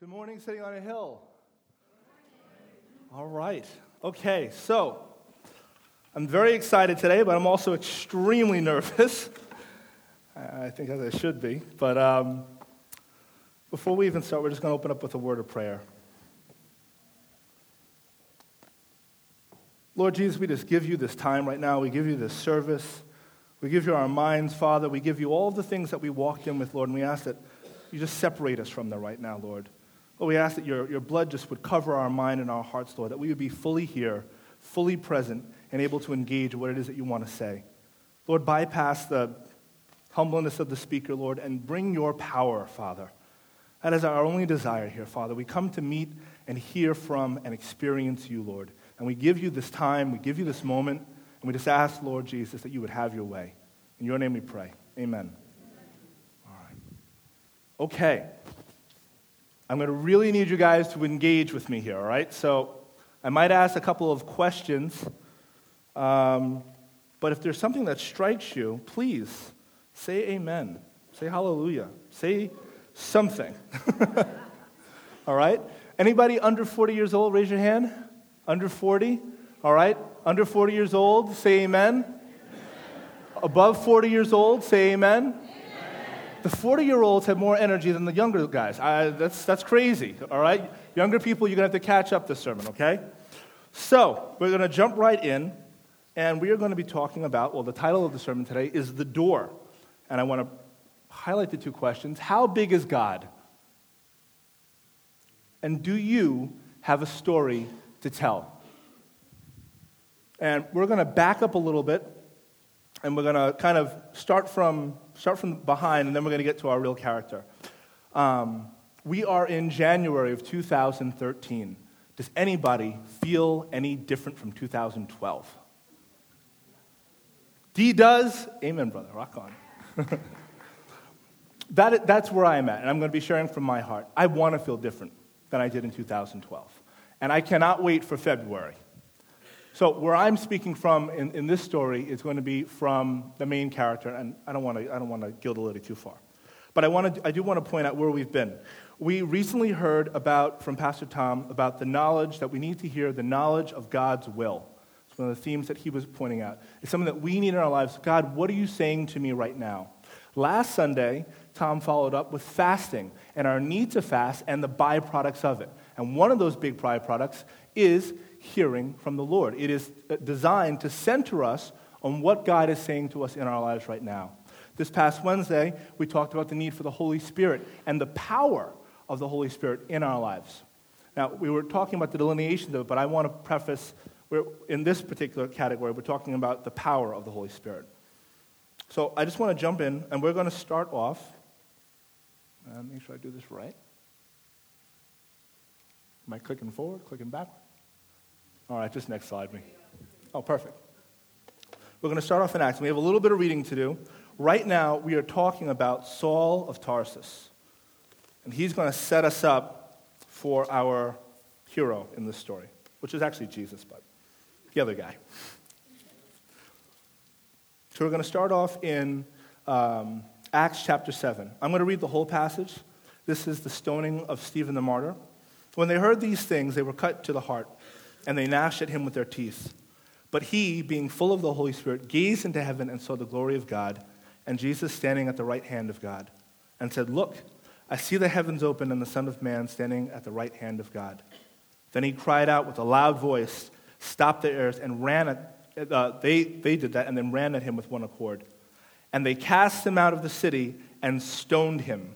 Good morning, sitting on a hill. All right. Okay, so I'm very excited today, but I'm also extremely nervous. I think as I should be. But um, before we even start, we're just going to open up with a word of prayer. Lord Jesus, we just give you this time right now. We give you this service. We give you our minds, Father. We give you all the things that we walked in with, Lord, and we ask that you just separate us from them right now, Lord. Lord, we ask that your, your blood just would cover our mind and our hearts, Lord, that we would be fully here, fully present, and able to engage what it is that you want to say. Lord, bypass the humbleness of the speaker, Lord, and bring your power, Father. That is our only desire here, Father. We come to meet and hear from and experience you, Lord. And we give you this time, we give you this moment, and we just ask, Lord Jesus, that you would have your way. In your name we pray. Amen. All right. Okay. I'm going to really need you guys to engage with me here, all right? So I might ask a couple of questions, um, but if there's something that strikes you, please say amen. Say hallelujah. Say something. all right? Anybody under 40 years old, raise your hand. Under 40? All right? Under 40 years old, say amen. amen. Above 40 years old, say amen the 40 year olds have more energy than the younger guys. I, that's, that's crazy, all right? Younger people, you're going to have to catch up this sermon, okay? So, we're going to jump right in, and we are going to be talking about, well, the title of the sermon today is The Door. And I want to highlight the two questions How big is God? And do you have a story to tell? And we're going to back up a little bit, and we're going to kind of start from start from behind, and then we're going to get to our real character. Um, we are in January of 2013. Does anybody feel any different from 2012? D does. Amen, brother. Rock on. that, that's where I am at, and I'm going to be sharing from my heart. I want to feel different than I did in 2012. And I cannot wait for February. So, where I'm speaking from in, in this story is going to be from the main character, and I don't want to, I don't want to gild the lily too far. But I, want to, I do want to point out where we've been. We recently heard about, from Pastor Tom, about the knowledge that we need to hear the knowledge of God's will. It's one of the themes that he was pointing out. It's something that we need in our lives. God, what are you saying to me right now? Last Sunday, Tom followed up with fasting and our need to fast and the byproducts of it. And one of those big byproducts is hearing from the Lord. It is uh, designed to center us on what God is saying to us in our lives right now. This past Wednesday, we talked about the need for the Holy Spirit and the power of the Holy Spirit in our lives. Now, we were talking about the delineations of it, but I want to preface, in this particular category, we're talking about the power of the Holy Spirit. So I just want to jump in, and we're going to start off. Uh, make sure I do this right. Am I clicking forward, clicking backward? All right, just next slide me. Oh, perfect. We're going to start off in Acts. We have a little bit of reading to do. Right now, we are talking about Saul of Tarsus. And he's going to set us up for our hero in this story, which is actually Jesus, but the other guy. So we're going to start off in um, Acts chapter 7. I'm going to read the whole passage. This is the stoning of Stephen the martyr. When they heard these things, they were cut to the heart and they gnashed at him with their teeth. But he, being full of the Holy Spirit, gazed into heaven and saw the glory of God, and Jesus standing at the right hand of God, and said, Look, I see the heavens open and the Son of Man standing at the right hand of God. Then he cried out with a loud voice, stopped the earth, and ran at, uh, they, they did that, and then ran at him with one accord. And they cast him out of the city and stoned him.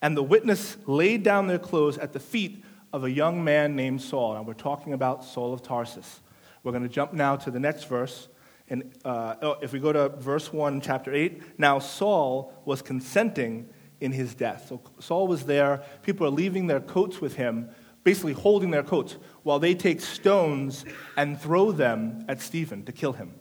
And the witness laid down their clothes at the feet of a young man named Saul. Now, we're talking about Saul of Tarsus. We're going to jump now to the next verse. And uh, oh, if we go to verse 1 chapter 8, now Saul was consenting in his death. So Saul was there. People are leaving their coats with him, basically holding their coats, while they take stones and throw them at Stephen to kill him.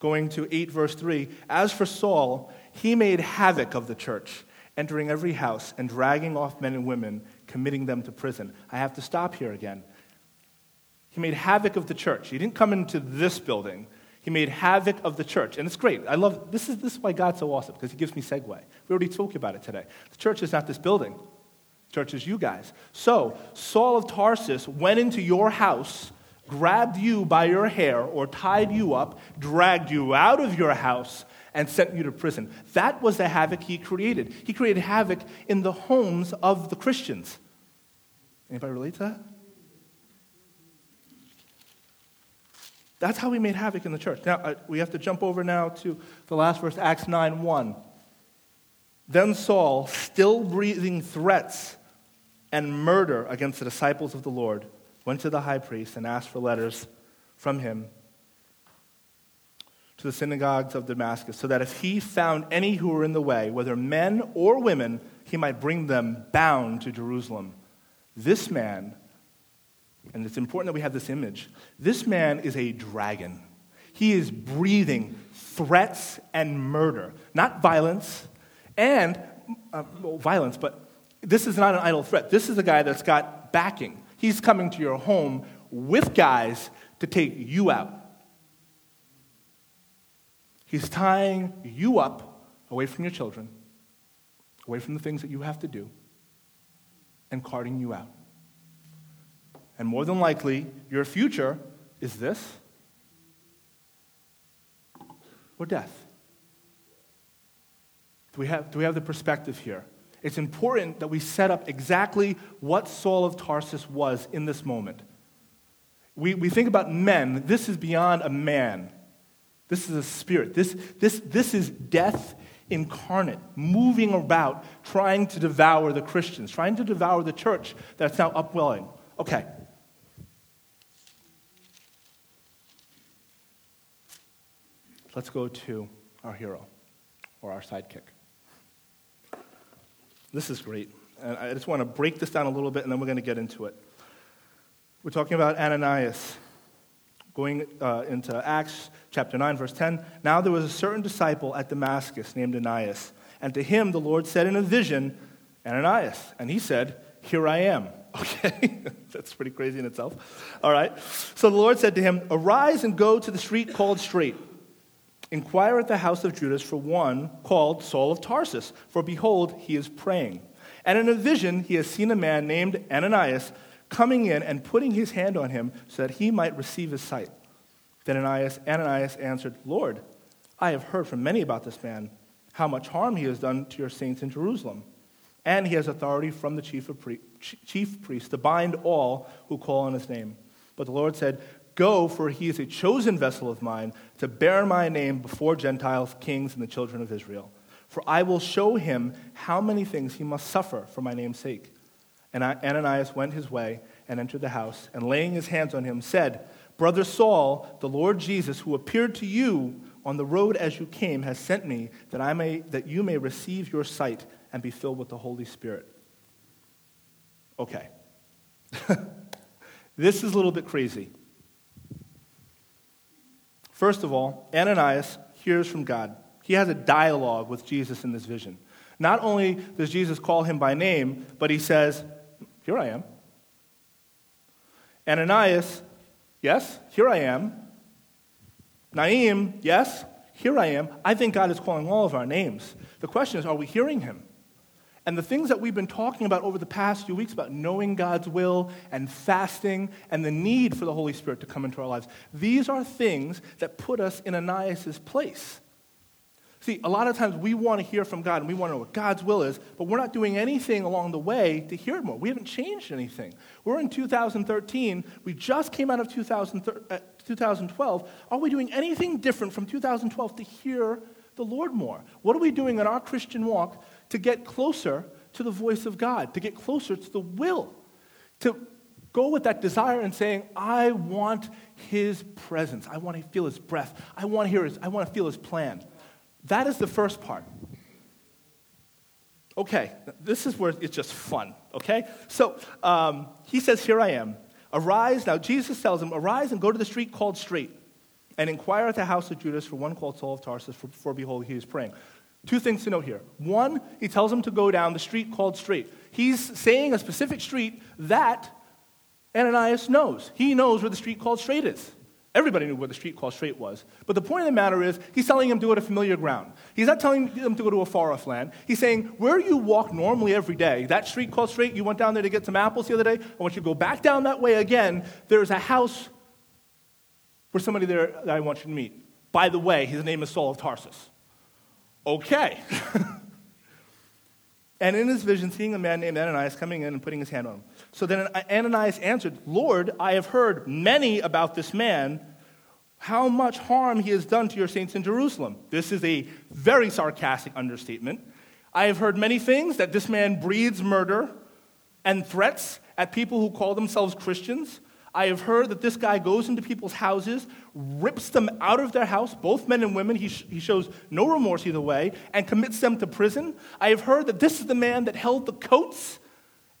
Going to 8, verse 3 As for Saul, he made havoc of the church entering every house and dragging off men and women, committing them to prison. I have to stop here again. He made havoc of the church. He didn't come into this building, he made havoc of the church. And it's great. I love this is this is why God's so awesome, because he gives me segue. We already spoke about it today. The church is not this building. The church is you guys. So Saul of Tarsus went into your house, grabbed you by your hair, or tied you up, dragged you out of your house, and sent you to prison. That was the havoc he created. He created havoc in the homes of the Christians. Anybody relate to that? That's how we made havoc in the church. Now, uh, we have to jump over now to the last verse, Acts 9 1. Then Saul, still breathing threats and murder against the disciples of the Lord, went to the high priest and asked for letters from him to the synagogues of Damascus, so that if he found any who were in the way, whether men or women, he might bring them bound to Jerusalem. This man and it's important that we have this image. This man is a dragon. He is breathing threats and murder, not violence, and uh, well, violence, but this is not an idle threat. This is a guy that's got backing. He's coming to your home with guys to take you out. He's tying you up away from your children, away from the things that you have to do, and carting you out. And more than likely, your future is this or death. Do we have, do we have the perspective here? It's important that we set up exactly what Saul of Tarsus was in this moment. We, we think about men, this is beyond a man. This is a spirit. This, this, this is death incarnate, moving about, trying to devour the Christians, trying to devour the church that's now upwelling. Okay, Let's go to our hero or our sidekick. This is great. And I just want to break this down a little bit and then we're going to get into it. We're talking about Ananias. Going uh, into Acts chapter 9, verse 10. Now there was a certain disciple at Damascus named Ananias. And to him the Lord said in a vision, Ananias. And he said, Here I am. Okay, that's pretty crazy in itself. All right. So the Lord said to him, Arise and go to the street called Straight Inquire at the house of Judas for one called Saul of Tarsus, for behold, he is praying. And in a vision, he has seen a man named Ananias coming in and putting his hand on him so that he might receive his sight. Then Ananias, Ananias answered, Lord, I have heard from many about this man, how much harm he has done to your saints in Jerusalem. And he has authority from the chief, of pre- chief priest to bind all who call on his name. But the Lord said, Go, for he is a chosen vessel of mine to bear my name before Gentiles, kings, and the children of Israel. For I will show him how many things he must suffer for my name's sake. And Ananias went his way and entered the house, and laying his hands on him, said, Brother Saul, the Lord Jesus, who appeared to you on the road as you came, has sent me that, I may, that you may receive your sight and be filled with the Holy Spirit. Okay. this is a little bit crazy. First of all, Ananias hears from God. He has a dialogue with Jesus in this vision. Not only does Jesus call him by name, but he says, Here I am. Ananias, yes, here I am. Naim, yes, here I am. I think God is calling all of our names. The question is, are we hearing him? And the things that we've been talking about over the past few weeks about knowing God's will and fasting and the need for the Holy Spirit to come into our lives, these are things that put us in Ananias' place. See, a lot of times we want to hear from God and we want to know what God's will is, but we're not doing anything along the way to hear more. We haven't changed anything. We're in 2013. We just came out of 2012. Uh, are we doing anything different from 2012 to hear the Lord more? What are we doing in our Christian walk to get closer to the voice of God, to get closer to the will, to go with that desire and saying, I want his presence. I want to feel his breath. I want to hear his, I want to feel his plan. That is the first part. Okay, this is where it's just fun, okay? So um, he says, Here I am. Arise. Now, Jesus tells him, Arise and go to the street called Straight and inquire at the house of Judas for one called Saul of Tarsus, for, for behold, he is praying. Two things to note here. One, he tells him to go down the street called Straight. He's saying a specific street that Ananias knows. He knows where the street called Straight is. Everybody knew what the street called straight was. But the point of the matter is, he's telling him to go to familiar ground. He's not telling him to go to a far off land. He's saying, where you walk normally every day, that street called straight, you went down there to get some apples the other day, I want you to go back down that way again. There's a house for somebody there that I want you to meet. By the way, his name is Saul of Tarsus. Okay. and in his vision, seeing a man named Ananias coming in and putting his hand on him. So then Ananias answered, Lord, I have heard many about this man, how much harm he has done to your saints in Jerusalem. This is a very sarcastic understatement. I have heard many things that this man breeds murder and threats at people who call themselves Christians. I have heard that this guy goes into people's houses, rips them out of their house, both men and women. He, sh- he shows no remorse either way, and commits them to prison. I have heard that this is the man that held the coats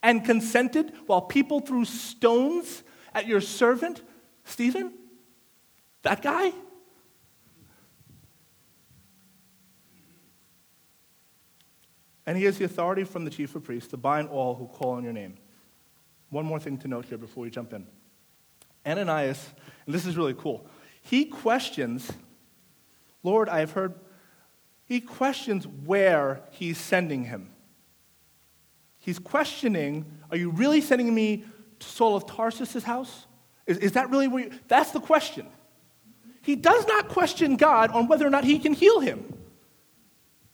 and consented while people threw stones at your servant, Stephen? That guy? And he has the authority from the chief of priests to bind all who call on your name. One more thing to note here before we jump in. Ananias, and this is really cool, he questions, Lord, I have heard, he questions where he's sending him. He's questioning, are you really sending me to Saul of Tarsus' house? Is, is that really where you, that's the question. He does not question God on whether or not he can heal him.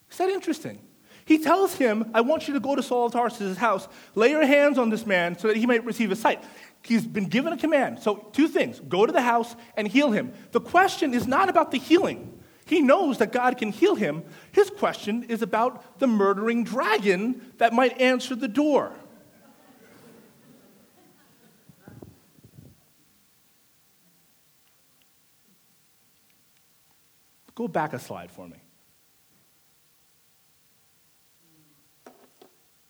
Is that interesting? He tells him, I want you to go to Saul of Tarsus' house, lay your hands on this man so that he might receive a sight. He's been given a command. So, two things go to the house and heal him. The question is not about the healing. He knows that God can heal him. His question is about the murdering dragon that might answer the door. Go back a slide for me.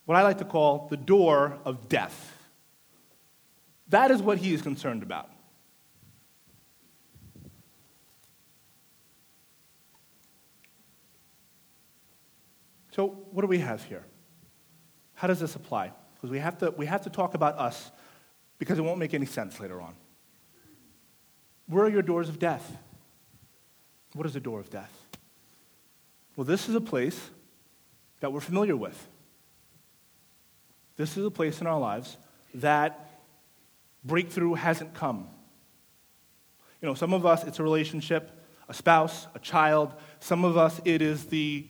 What I like to call the door of death. That is what he is concerned about. So, what do we have here? How does this apply? Because we have to, we have to talk about us because it won't make any sense later on. Where are your doors of death? What is a door of death? Well, this is a place that we're familiar with. This is a place in our lives that breakthrough hasn't come. You know, some of us, it's a relationship, a spouse, a child. Some of us, it is the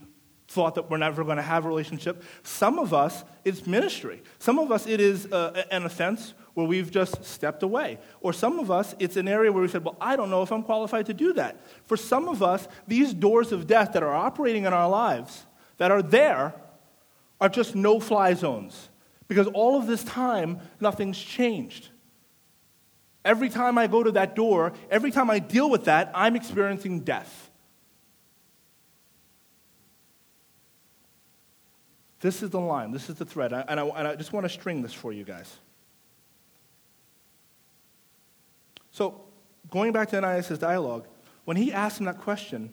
thought that we're never going to have a relationship. Some of us, it's ministry. Some of us, it is uh, an offense where we've just stepped away. Or some of us, it's an area where we said, well, I don't know if I'm qualified to do that. For some of us, these doors of death that are operating in our lives, that are there, are just no fly zones. Because all of this time, nothing's changed. Every time I go to that door, every time I deal with that, I'm experiencing death. This is the line, this is the thread, and I, and I just want to string this for you guys. So, going back to Ananias' dialogue, when he asked him that question,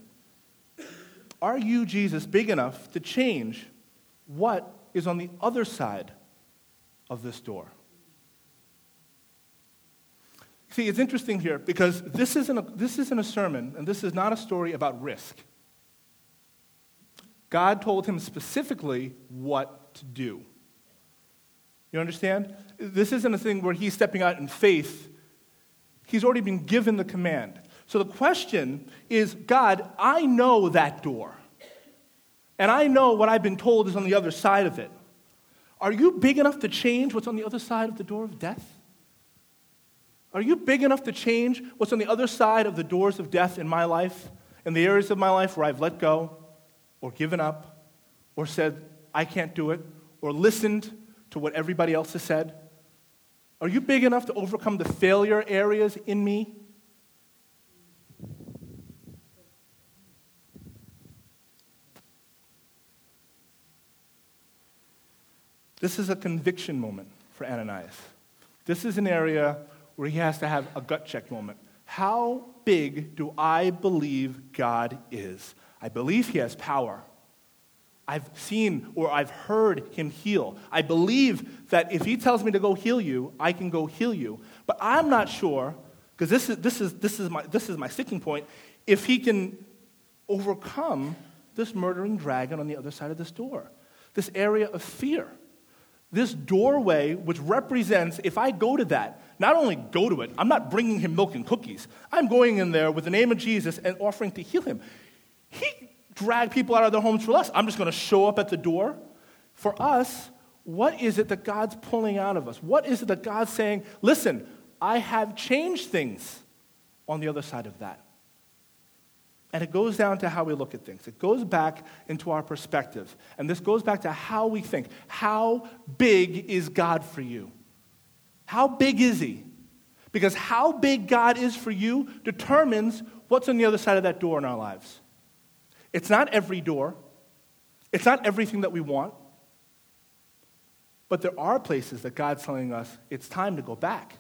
Are you, Jesus, big enough to change what is on the other side of this door? See, it's interesting here because this isn't, a, this isn't a sermon and this is not a story about risk. God told him specifically what to do. You understand? This isn't a thing where he's stepping out in faith. He's already been given the command. So the question is God, I know that door. And I know what I've been told is on the other side of it. Are you big enough to change what's on the other side of the door of death? Are you big enough to change what's on the other side of the doors of death in my life, in the areas of my life where I've let go, or given up, or said, I can't do it, or listened to what everybody else has said? Are you big enough to overcome the failure areas in me? This is a conviction moment for Ananias. This is an area where he has to have a gut check moment. How big do I believe God is? I believe he has power. I've seen or I've heard him heal. I believe that if he tells me to go heal you, I can go heal you. But I'm not sure, Because this is, this, is, this, is my, this is my sticking point. If he can overcome this murdering dragon on the other side of this door, this area of fear, this doorway, which represents if I go to that, not only go to it, I'm not bringing him milk and cookies. I'm going in there with the name of Jesus and offering to heal him. He dragged people out of their homes for us. I'm just going to show up at the door. For us, what is it that God's pulling out of us? What is it that God's saying, listen, I have changed things on the other side of that? And it goes down to how we look at things. It goes back into our perspective. And this goes back to how we think. How big is God for you? How big is He? Because how big God is for you determines what's on the other side of that door in our lives. It's not every door, it's not everything that we want. But there are places that God's telling us it's time to go back.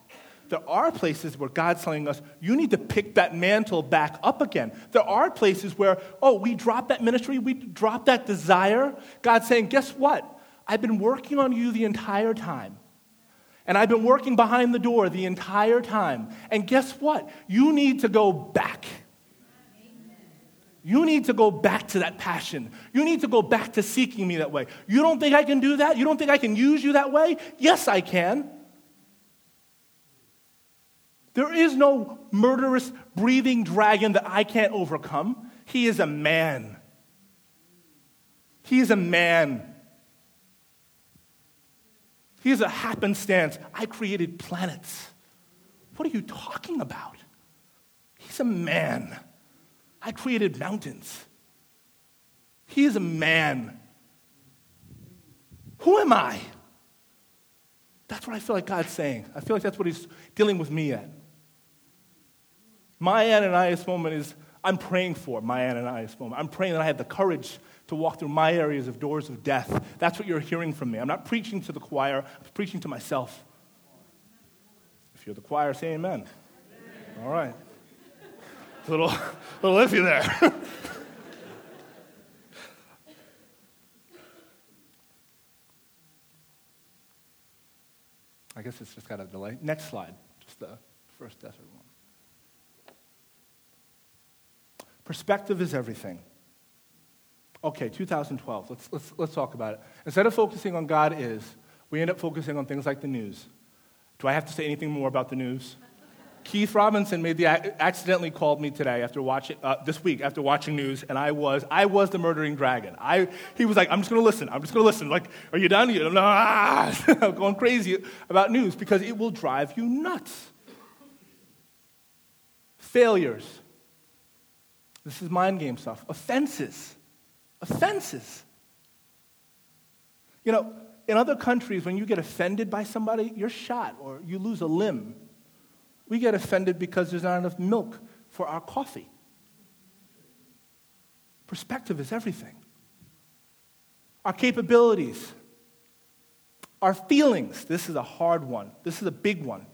There are places where God's telling us, you need to pick that mantle back up again. There are places where, oh, we drop that ministry, we drop that desire. God's saying, guess what? I've been working on you the entire time. And I've been working behind the door the entire time. And guess what? You need to go back. You need to go back to that passion. You need to go back to seeking me that way. You don't think I can do that? You don't think I can use you that way? Yes, I can. There is no murderous, breathing dragon that I can't overcome. He is a man. He is a man. He is a happenstance. I created planets. What are you talking about? He's a man. I created mountains. He is a man. Who am I? That's what I feel like God's saying. I feel like that's what He's dealing with me at. My Ananias moment is I'm praying for my Ananias moment. I'm praying that I have the courage to walk through my areas of doors of death. That's what you're hearing from me. I'm not preaching to the choir, I'm preaching to myself. If you're the choir, say amen. amen. All right. A little, a little iffy there. I guess it's just got a delay. Next slide, just the first desert one. Perspective is everything. Okay, 2012. Let's, let's, let's talk about it. Instead of focusing on God is, we end up focusing on things like the news. Do I have to say anything more about the news? Keith Robinson made the accidentally called me today after watching uh, this week after watching news, and I was I was the murdering dragon. I he was like, I'm just going to listen. I'm just going to listen. Like, are you done? You I'm going crazy about news because it will drive you nuts. Failures, this is mind game stuff. Offenses. Offenses. You know, in other countries, when you get offended by somebody, you're shot or you lose a limb. We get offended because there's not enough milk for our coffee. Perspective is everything. Our capabilities, our feelings. This is a hard one. This is a big one.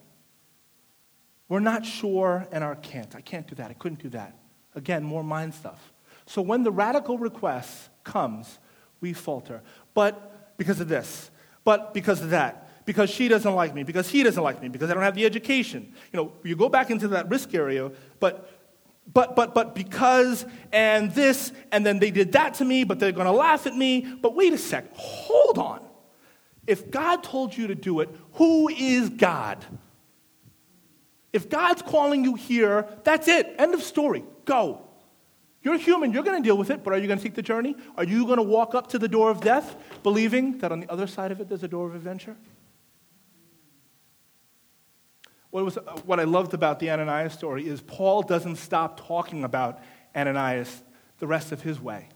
We're not sure and our can't. I can't do that. I couldn't do that. Again, more mind stuff. So when the radical request comes, we falter. But because of this, but because of that, because she doesn't like me, because he doesn't like me, because I don't have the education. You know, you go back into that risk area, but but but but because and this and then they did that to me, but they're going to laugh at me. But wait a second. Hold on. If God told you to do it, who is God? If God's calling you here, that's it. End of story. Go. You're human, you're going to deal with it, but are you going to take the journey? Are you going to walk up to the door of death believing that on the other side of it there's a door of adventure? What, was, what I loved about the Ananias story is Paul doesn't stop talking about Ananias the rest of his way.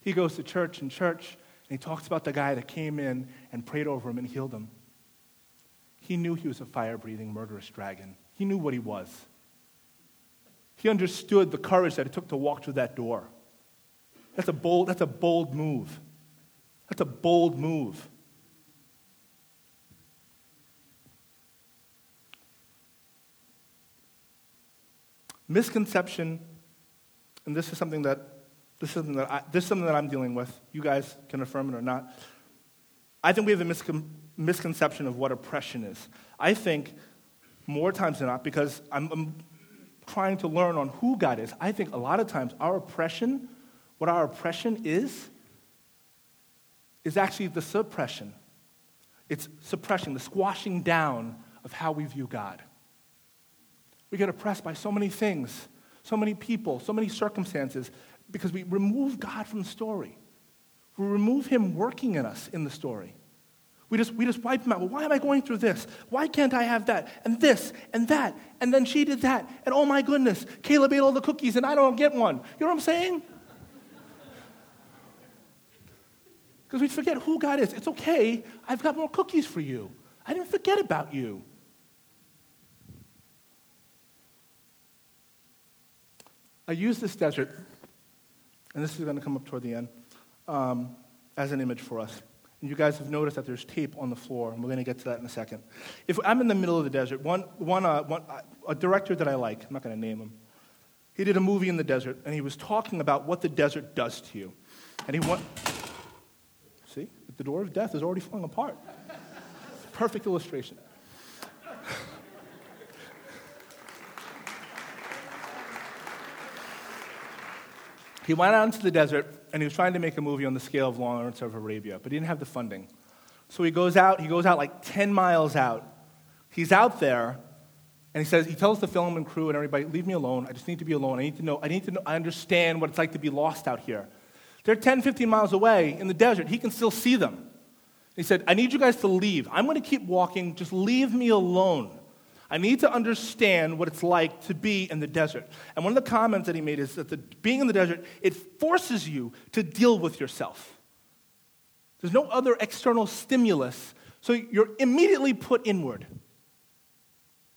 He goes to church and church, and he talks about the guy that came in and prayed over him and healed him. He knew he was a fire breathing, murderous dragon. He knew what he was. He understood the courage that it took to walk through that door. That's a bold, that's a bold move. That's a bold move. Misconception, and this is something that this is something that I, this is something that I'm dealing with. You guys can affirm it or not. I think we have a miscon- misconception of what oppression is. I think more times than not, because I'm, I'm trying to learn on who God is, I think a lot of times our oppression, what our oppression is, is actually the suppression. It's suppression, the squashing down of how we view God. We get oppressed by so many things, so many people, so many circumstances, because we remove God from the story. We remove Him working in us in the story. We just, we just wipe him out. Well, why am I going through this? Why can't I have that? And this, and that. And then she did that. And oh my goodness, Caleb ate all the cookies and I don't get one. You know what I'm saying? Because we forget who God is. It's okay. I've got more cookies for you. I didn't forget about you. I use this desert, and this is going to come up toward the end, um, as an image for us. And you guys have noticed that there's tape on the floor, and we're going to get to that in a second. If I'm in the middle of the desert, one, one, uh, one a director that I like, I'm not going to name him, he did a movie in the desert, and he was talking about what the desert does to you. And he went, see, the door of death is already falling apart. Perfect illustration. He went out into the desert and he was trying to make a movie on the scale of Lawrence of Arabia, but he didn't have the funding. So he goes out, he goes out like 10 miles out. He's out there, and he says, he tells the film and crew and everybody, leave me alone. I just need to be alone. I need to know, I need to know, I understand what it's like to be lost out here. They're 10, 15 miles away in the desert. He can still see them. He said, I need you guys to leave. I'm going to keep walking. Just leave me alone. I need to understand what it's like to be in the desert. And one of the comments that he made is that the, being in the desert, it forces you to deal with yourself. There's no other external stimulus, so you're immediately put inward.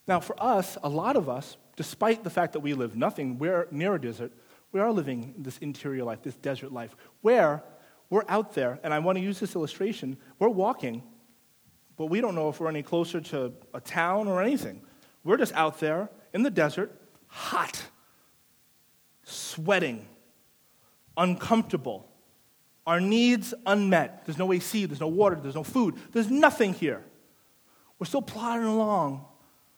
Now, for us, a lot of us, despite the fact that we live nothing, we're near a desert, we are living this interior life, this desert life, where we're out there, and I want to use this illustration, we're walking but we don't know if we're any closer to a town or anything. We're just out there in the desert, hot, sweating, uncomfortable, our needs unmet. There's no AC, there's no water, there's no food, there's nothing here. We're still plodding along,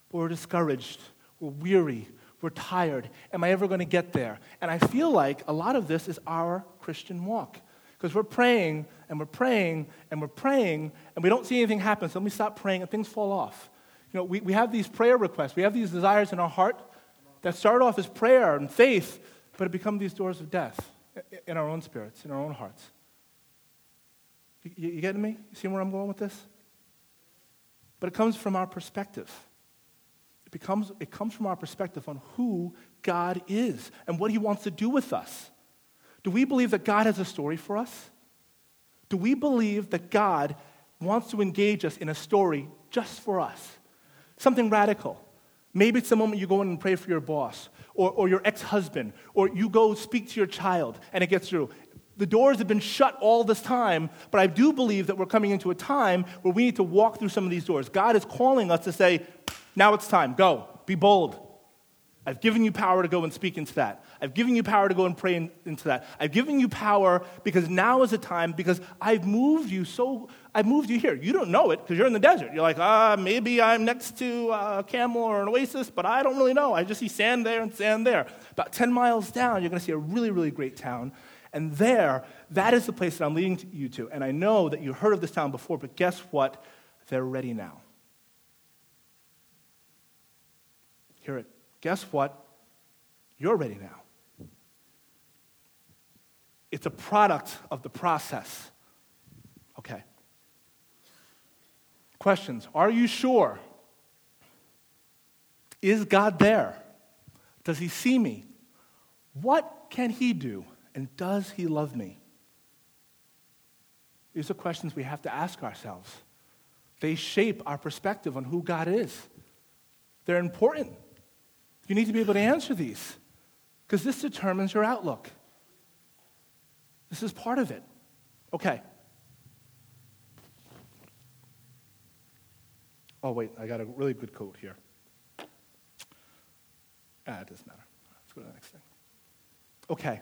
but we're discouraged, we're weary, we're tired. Am I ever going to get there? And I feel like a lot of this is our Christian walk. Because we're praying and we're praying and we're praying and we don't see anything happen. So then we stop praying and things fall off. You know, we, we have these prayer requests, we have these desires in our heart that start off as prayer and faith, but it become these doors of death in our own spirits, in our own hearts. You, you getting me? You see where I'm going with this? But it comes from our perspective. It, becomes, it comes from our perspective on who God is and what He wants to do with us. Do we believe that God has a story for us? Do we believe that God wants to engage us in a story just for us? Something radical. Maybe it's the moment you go in and pray for your boss or, or your ex husband, or you go speak to your child and it gets through. The doors have been shut all this time, but I do believe that we're coming into a time where we need to walk through some of these doors. God is calling us to say, now it's time, go, be bold. I've given you power to go and speak into that. I've given you power to go and pray in, into that. I've given you power because now is the time because I've moved you so, I've moved you here. You don't know it because you're in the desert. You're like, ah, maybe I'm next to a camel or an oasis, but I don't really know. I just see sand there and sand there. About 10 miles down, you're going to see a really, really great town. And there, that is the place that I'm leading you to. And I know that you heard of this town before, but guess what? They're ready now. Hear it. Guess what? You're ready now. It's a product of the process. Okay. Questions Are you sure? Is God there? Does He see me? What can He do? And does He love me? These are questions we have to ask ourselves. They shape our perspective on who God is. They're important. You need to be able to answer these because this determines your outlook. This is part of it. Okay. Oh, wait, I got a really good quote here. Ah, it doesn't matter. Let's go to the next thing. Okay.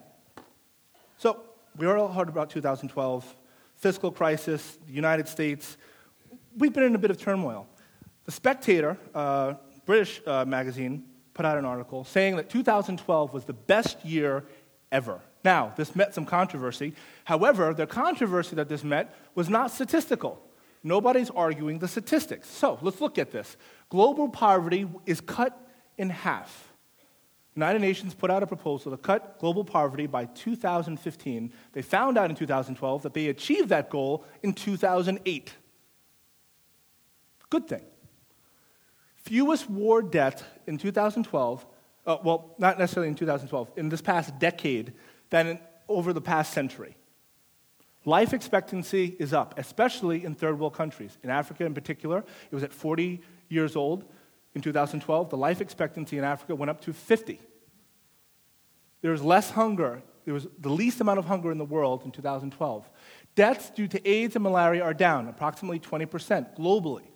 So, we all heard about 2012, fiscal crisis, the United States. We've been in a bit of turmoil. The Spectator, uh, British uh, magazine put out an article saying that 2012 was the best year ever. Now, this met some controversy. However, the controversy that this met was not statistical. Nobody's arguing the statistics. So let's look at this. Global poverty is cut in half. United Nations put out a proposal to cut global poverty by 2015. They found out in 2012 that they achieved that goal in 2008. Good thing. Fewest war deaths in 2012, uh, well, not necessarily in 2012, in this past decade than over the past century. Life expectancy is up, especially in third world countries. In Africa, in particular, it was at 40 years old in 2012. The life expectancy in Africa went up to 50. There was less hunger. There was the least amount of hunger in the world in 2012. Deaths due to AIDS and malaria are down approximately 20% globally.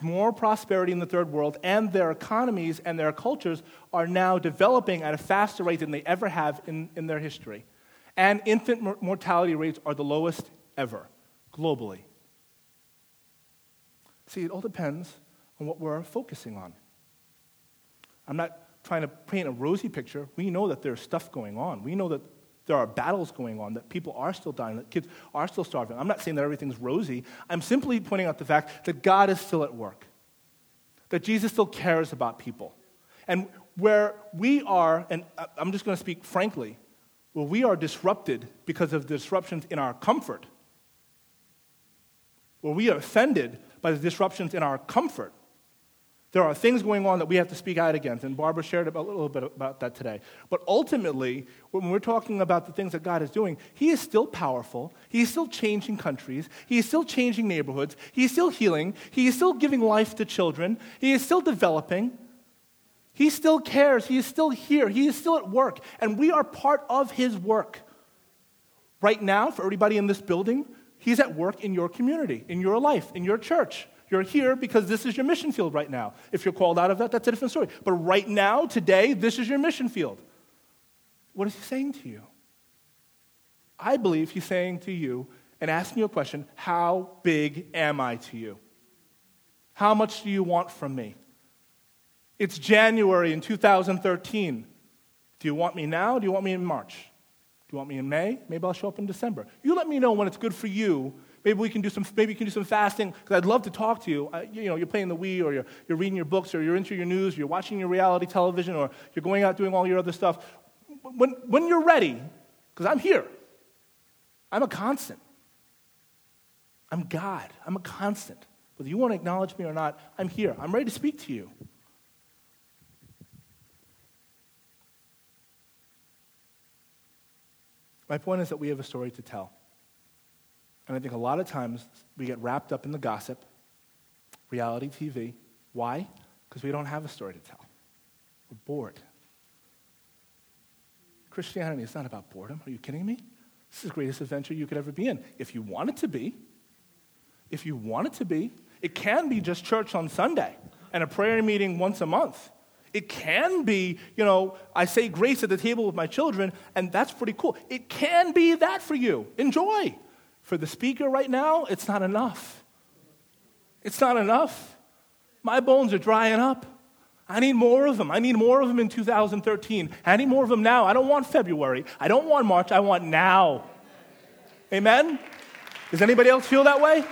More prosperity in the third world, and their economies and their cultures are now developing at a faster rate than they ever have in, in their history and infant mortality rates are the lowest ever globally. See, it all depends on what we're focusing on. I'm not trying to paint a rosy picture. We know that there's stuff going on. We know that there are battles going on, that people are still dying, that kids are still starving. I'm not saying that everything's rosy. I'm simply pointing out the fact that God is still at work, that Jesus still cares about people. And where we are, and I'm just going to speak frankly, where we are disrupted because of disruptions in our comfort. where we are offended by the disruptions in our comfort. There are things going on that we have to speak out against, and Barbara shared a little bit about that today. But ultimately, when we're talking about the things that God is doing, He is still powerful. He is still changing countries. He is still changing neighborhoods. He is still healing. He is still giving life to children. He is still developing. He still cares. He is still here. He is still at work. And we are part of His work. Right now, for everybody in this building, He's at work in your community, in your life, in your church. You're here because this is your mission field right now. If you're called out of that, that's a different story. But right now, today, this is your mission field. What is He saying to you? I believe He's saying to you and asking you a question How big am I to you? How much do you want from me? It's January in 2013. Do you want me now? Do you want me in March? Do you want me in May? Maybe I'll show up in December. You let me know when it's good for you. Maybe we can do some, maybe you can do some fasting because I'd love to talk to you. you know, you're playing the Wii or you're, you're reading your books or you're into your news, or you're watching your reality television or you're going out doing all your other stuff. When, when you're ready, because I'm here, I'm a constant. I'm God. I'm a constant. Whether you want to acknowledge me or not, I'm here. I'm ready to speak to you. My point is that we have a story to tell. And I think a lot of times we get wrapped up in the gossip, reality TV. Why? Because we don't have a story to tell. We're bored. Christianity is not about boredom. Are you kidding me? This is the greatest adventure you could ever be in. If you want it to be, if you want it to be, it can be just church on Sunday and a prayer meeting once a month. It can be, you know, I say grace at the table with my children, and that's pretty cool. It can be that for you. Enjoy. For the speaker right now, it's not enough. It's not enough. My bones are drying up. I need more of them. I need more of them in 2013. I need more of them now. I don't want February. I don't want March. I want now. Amen? Does anybody else feel that way?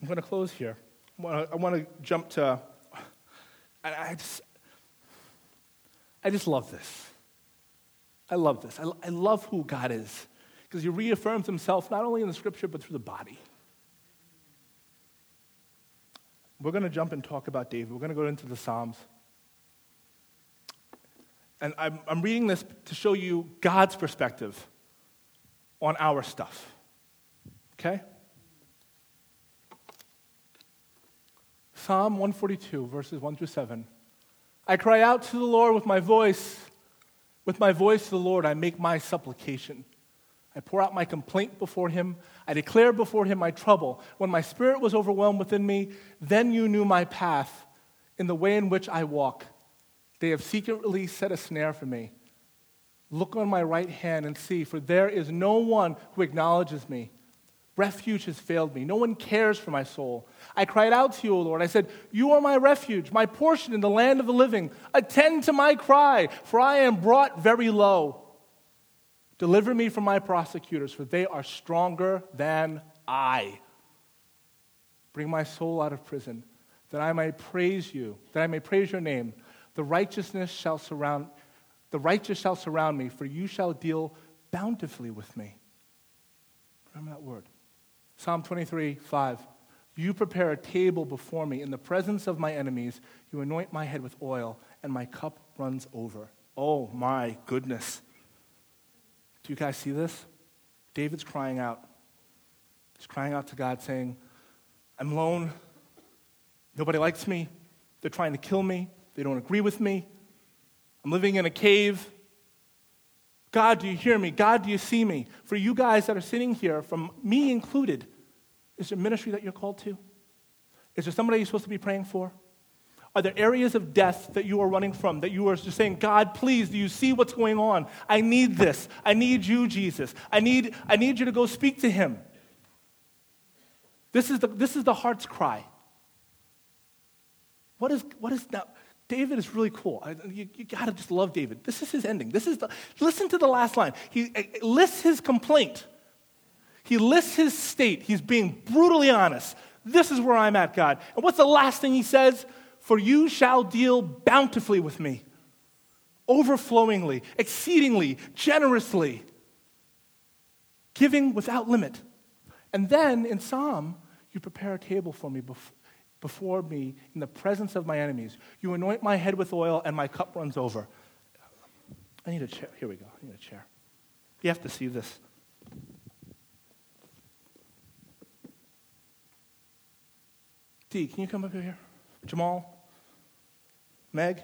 I'm going to close here. I want to jump to, I just, I just love this. I love this. I, I love who God is because he reaffirms himself not only in the scripture but through the body. We're going to jump and talk about David. We're going to go into the Psalms. And I'm, I'm reading this to show you God's perspective on our stuff. Okay? Psalm 142, verses 1 through 7. I cry out to the Lord with my voice. With my voice to the Lord, I make my supplication. I pour out my complaint before him. I declare before him my trouble. When my spirit was overwhelmed within me, then you knew my path in the way in which I walk. They have secretly set a snare for me. Look on my right hand and see, for there is no one who acknowledges me. Refuge has failed me. No one cares for my soul. I cried out to you, O Lord. I said, You are my refuge, my portion in the land of the living. Attend to my cry, for I am brought very low. Deliver me from my prosecutors, for they are stronger than I. Bring my soul out of prison, that I may praise you, that I may praise your name. The righteousness shall surround the righteous shall surround me, for you shall deal bountifully with me. Remember that word. Psalm 23, 5. You prepare a table before me in the presence of my enemies. You anoint my head with oil, and my cup runs over. Oh my goodness. Do you guys see this? David's crying out. He's crying out to God, saying, I'm alone. Nobody likes me. They're trying to kill me. They don't agree with me. I'm living in a cave. God, do you hear me? God, do you see me? For you guys that are sitting here, from me included, is there ministry that you're called to? Is there somebody you're supposed to be praying for? Are there areas of death that you are running from, that you are just saying, God, please, do you see what's going on? I need this. I need you, Jesus. I need, I need you to go speak to him. This is the, this is the heart's cry. What is, what is now? David is really cool. You, you got to just love David. This is his ending. This is the, listen to the last line. He eh, eh, lists his complaint. He lists his state. He's being brutally honest. This is where I'm at, God. And what's the last thing he says? For you shall deal bountifully with me, overflowingly, exceedingly, generously, giving without limit. And then in Psalm, you prepare a table for me before before me in the presence of my enemies. You anoint my head with oil, and my cup runs over. I need a chair. Here we go. I need a chair. You have to see this. D, can you come up here? Jamal? Meg?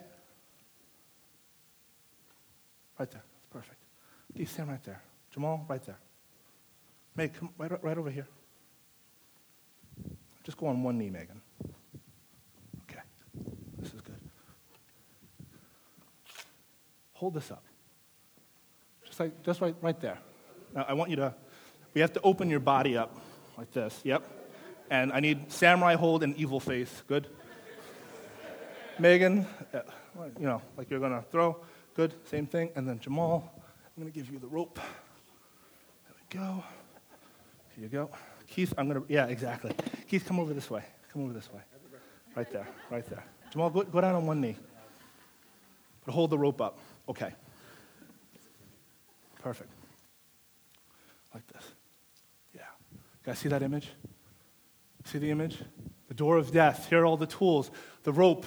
Right there. That's perfect. D, stand right there. Jamal, right there. Meg, come right, right over here. Just go on one knee, Megan. Okay. This is good. Hold this up. Just like just right right there. Now I want you to we have to open your body up like this. Yep. And I need samurai hold and evil face. Good. Megan, uh, you know, like you're gonna throw. Good. Same thing. And then Jamal, I'm gonna give you the rope. There we go. Here you go. Keith, I'm going to, yeah, exactly. Keith, come over this way. Come over this way. Right there, right there. Jamal, go, go down on one knee. But hold the rope up. Okay. Perfect. Like this. Yeah. You guys see that image? See the image? The door of death. Here are all the tools the rope,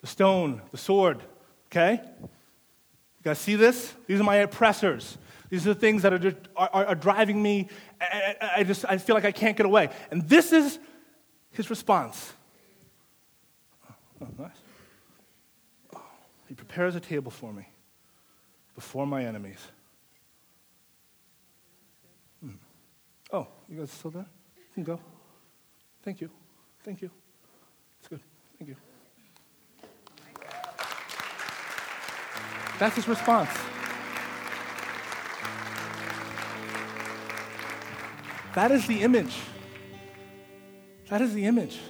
the stone, the sword. Okay? You guys see this? These are my oppressors. These are the things that are, just, are, are, driving me. I, I, just I feel like I can't get away. And this is his response. Oh, nice. Oh, he prepares a table for me before my enemies. Hmm. Oh, you guys still there? You can go. Thank you. Thank you. It's good. Thank you. That's his response. That is the image. That is the image.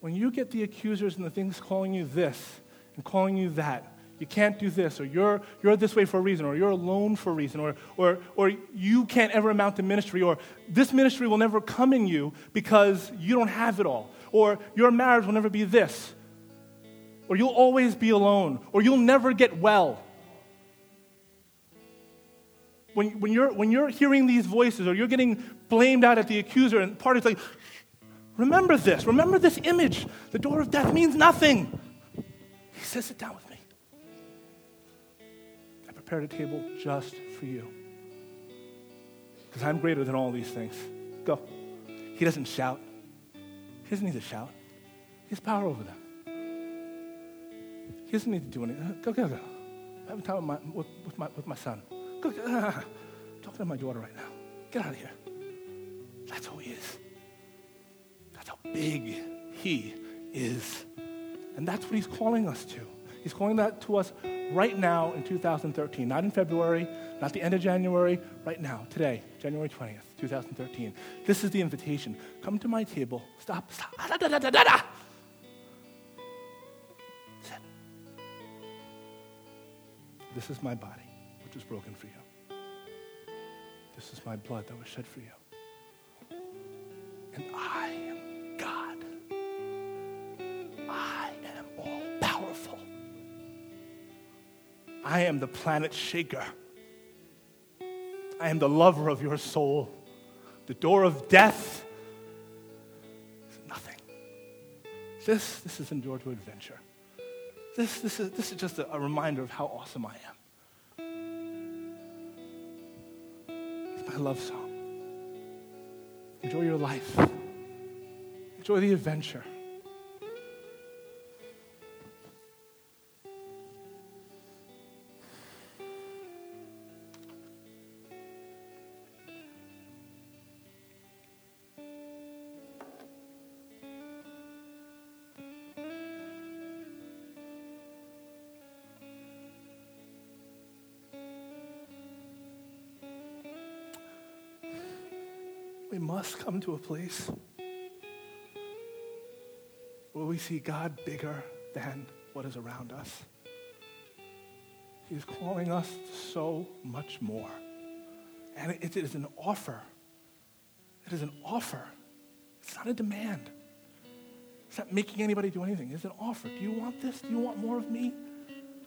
When you get the accusers and the things calling you this and calling you that, you can't do this, or you're, you're this way for a reason, or you're alone for a reason, or, or, or you can't ever amount to ministry, or this ministry will never come in you because you don't have it all, or your marriage will never be this, or you'll always be alone, or you'll never get well when, when, you're, when you're hearing these voices or you're getting blamed out at the accuser, and part is like, remember this, remember this image. The door of death means nothing. He says, sit down with me. Prepared a table just for you. Because I'm greater than all these things. Go. He doesn't shout. He doesn't need to shout. He has power over them. He doesn't need to do anything. Go, go, go. I'm having time with my, with, with my, with my son. Go, uh, talking to my daughter right now. Get out of here. That's who he is. That's how big he is. And that's what he's calling us to. He's calling that to us right now in 2013, not in February, not the end of January, right now, today, January 20th, 2013. This is the invitation. Come to my table. Stop, stop. Da, da, da, da, da. Sit. This is my body, which was broken for you. This is my blood that was shed for you. And I I am the planet shaker. I am the lover of your soul. The door of death is nothing. This, this is Endure to Adventure. This, this, is, this is just a, a reminder of how awesome I am. It's my love song. Enjoy your life. Enjoy the adventure. We must come to a place where we see God bigger than what is around us. He's calling us to so much more. And it is an offer. It is an offer. It's not a demand. It's not making anybody do anything. It's an offer. Do you want this? Do you want more of me?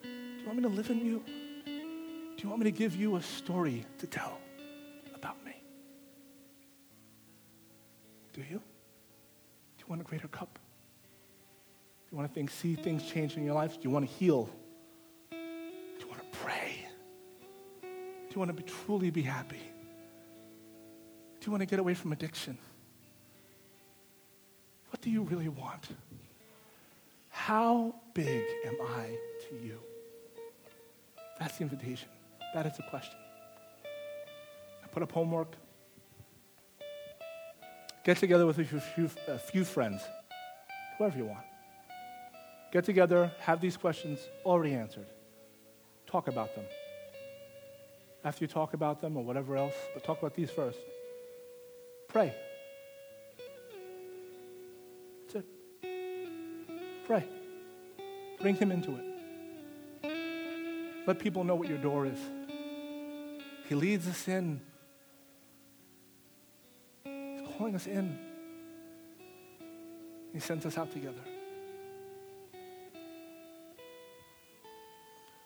Do you want me to live in you? Do you want me to give you a story to tell Do you? Do you want a greater cup? Do you want to think, see things change in your life? Do you want to heal? Do you want to pray? Do you want to be, truly be happy? Do you want to get away from addiction? What do you really want? How big am I to you? That's the invitation. That is the question. I put up homework. Get together with a few, friends, whoever you want. Get together, have these questions already answered. Talk about them. After you talk about them or whatever else, but talk about these first. Pray. That's it. Pray. Bring him into it. Let people know what your door is. He leads us in calling us in. He sends us out together.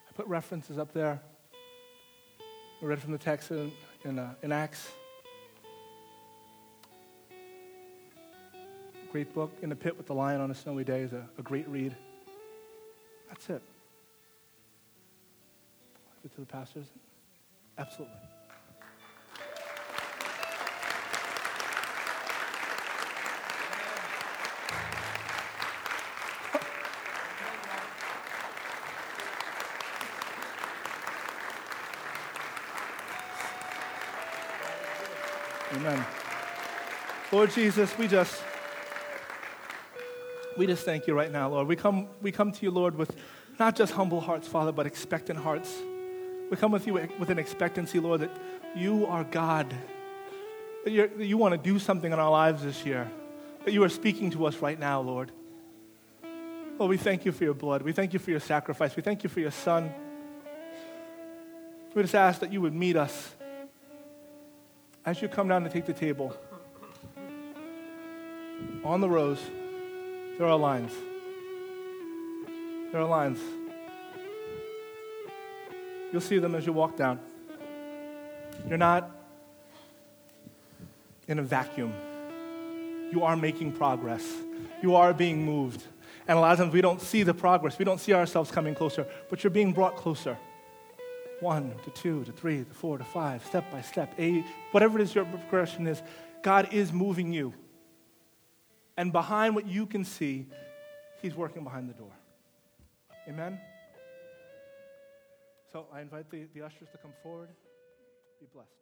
I put references up there. We read from the text in, in, uh, in Acts. Great book. In the pit with the lion on a snowy day is a, a great read. That's it. Give it to the pastors. Absolutely. Amen. Lord Jesus, we just we just thank you right now, Lord. We come, we come to you, Lord, with not just humble hearts, Father, but expectant hearts. We come with you with an expectancy, Lord, that you are God, that, that you want to do something in our lives this year, that you are speaking to us right now, Lord. Lord, we thank you for your blood. We thank you for your sacrifice. We thank you for your son. We just ask that you would meet us as you come down to take the table, on the rows, there are lines. There are lines. You'll see them as you walk down. You're not in a vacuum. You are making progress. You are being moved. And a lot of times we don't see the progress. We don't see ourselves coming closer, but you're being brought closer one to two to three to four to five, step by step, eight, whatever it is your progression is, God is moving you. And behind what you can see, He's working behind the door. Amen? So I invite the, the ushers to come forward. Be blessed.